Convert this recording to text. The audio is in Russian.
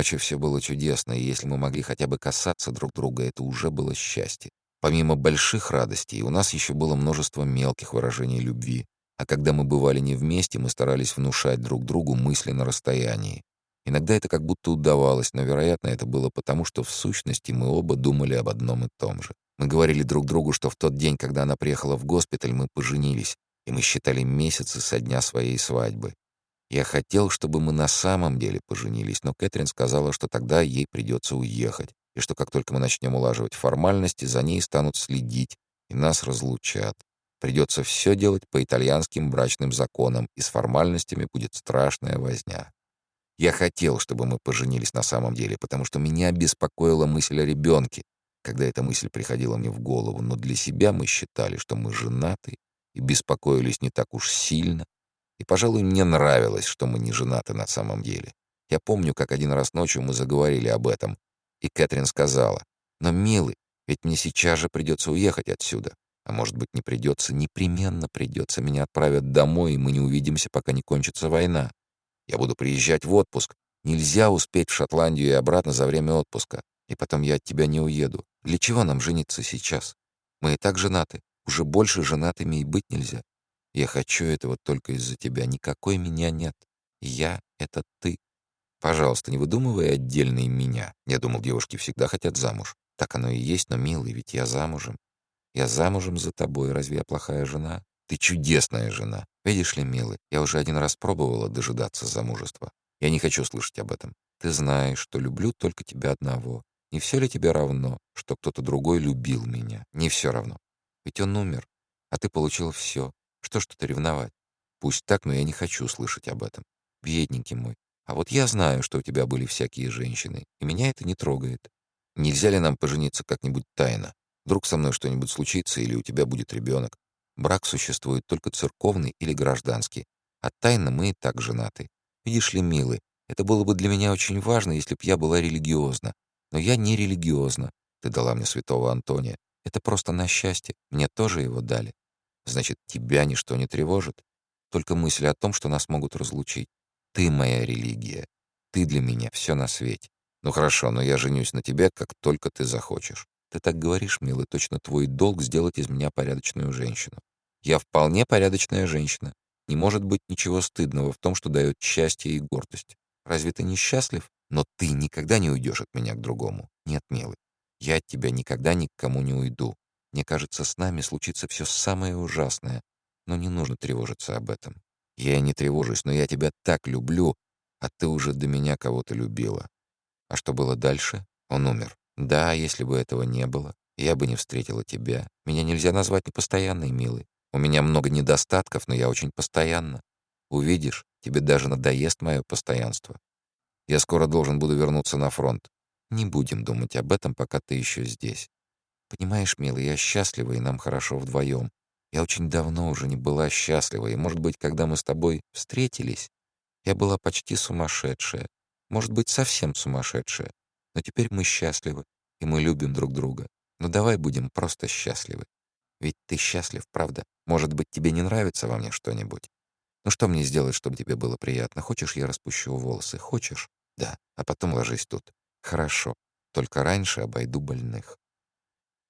ночи все было чудесно, и если мы могли хотя бы касаться друг друга, это уже было счастье. Помимо больших радостей, у нас еще было множество мелких выражений любви, а когда мы бывали не вместе, мы старались внушать друг другу мысли на расстоянии. Иногда это как будто удавалось, но, вероятно, это было потому, что в сущности мы оба думали об одном и том же. Мы говорили друг другу, что в тот день, когда она приехала в госпиталь, мы поженились, и мы считали месяцы со дня своей свадьбы. Я хотел, чтобы мы на самом деле поженились, но Кэтрин сказала, что тогда ей придется уехать, и что как только мы начнем улаживать формальности, за ней станут следить, и нас разлучат. Придется все делать по итальянским брачным законам, и с формальностями будет страшная возня. Я хотел, чтобы мы поженились на самом деле, потому что меня беспокоила мысль о ребенке, когда эта мысль приходила мне в голову, но для себя мы считали, что мы женаты и беспокоились не так уж сильно, и, пожалуй, мне нравилось, что мы не женаты на самом деле. Я помню, как один раз ночью мы заговорили об этом, и Кэтрин сказала, «Но, милый, ведь мне сейчас же придется уехать отсюда. А может быть, не придется, непременно придется. Меня отправят домой, и мы не увидимся, пока не кончится война. Я буду приезжать в отпуск. Нельзя успеть в Шотландию и обратно за время отпуска. И потом я от тебя не уеду. Для чего нам жениться сейчас? Мы и так женаты. Уже больше женатыми и быть нельзя. Я хочу этого только из-за тебя. Никакой меня нет. Я — это ты. Пожалуйста, не выдумывай отдельные меня. Я думал, девушки всегда хотят замуж. Так оно и есть, но, милый, ведь я замужем. Я замужем за тобой. Разве я плохая жена? Ты чудесная жена. Видишь ли, милый, я уже один раз пробовала дожидаться замужества. Я не хочу слышать об этом. Ты знаешь, что люблю только тебя одного. Не все ли тебе равно, что кто-то другой любил меня? Не все равно. Ведь он умер, а ты получил все. Что тут ревновать? Пусть так, но я не хочу слышать об этом. Бедненький мой. А вот я знаю, что у тебя были всякие женщины, и меня это не трогает. Нельзя ли нам пожениться как-нибудь тайно? Вдруг со мной что-нибудь случится, или у тебя будет ребенок. Брак существует только церковный или гражданский, а тайно мы и так женаты. Видишь ли, милый, это было бы для меня очень важно, если б я была религиозна. Но я не религиозна. Ты дала мне святого Антония. Это просто на счастье. Мне тоже его дали. Значит, тебя ничто не тревожит. Только мысль о том, что нас могут разлучить. Ты моя религия. Ты для меня все на свете. Ну хорошо, но я женюсь на тебе, как только ты захочешь. Ты так говоришь, милый, точно твой долг сделать из меня порядочную женщину. Я вполне порядочная женщина. Не может быть ничего стыдного в том, что дает счастье и гордость. Разве ты несчастлив? Но ты никогда не уйдешь от меня к другому. Нет, милый, я от тебя никогда ни к кому не уйду. Мне кажется, с нами случится все самое ужасное, но не нужно тревожиться об этом. Я и не тревожусь, но я тебя так люблю, а ты уже до меня кого-то любила. А что было дальше? Он умер. Да, если бы этого не было, я бы не встретила тебя. Меня нельзя назвать непостоянной, милый. У меня много недостатков, но я очень постоянна. Увидишь, тебе даже надоест мое постоянство. Я скоро должен буду вернуться на фронт. Не будем думать об этом, пока ты еще здесь. Понимаешь, милый, я счастлива, и нам хорошо вдвоем. Я очень давно уже не была счастлива, и, может быть, когда мы с тобой встретились, я была почти сумасшедшая. Может быть, совсем сумасшедшая. Но теперь мы счастливы, и мы любим друг друга. Но давай будем просто счастливы. Ведь ты счастлив, правда? Может быть, тебе не нравится во мне что-нибудь? Ну что мне сделать, чтобы тебе было приятно? Хочешь, я распущу волосы? Хочешь? Да. А потом ложись тут. Хорошо. Только раньше обойду больных.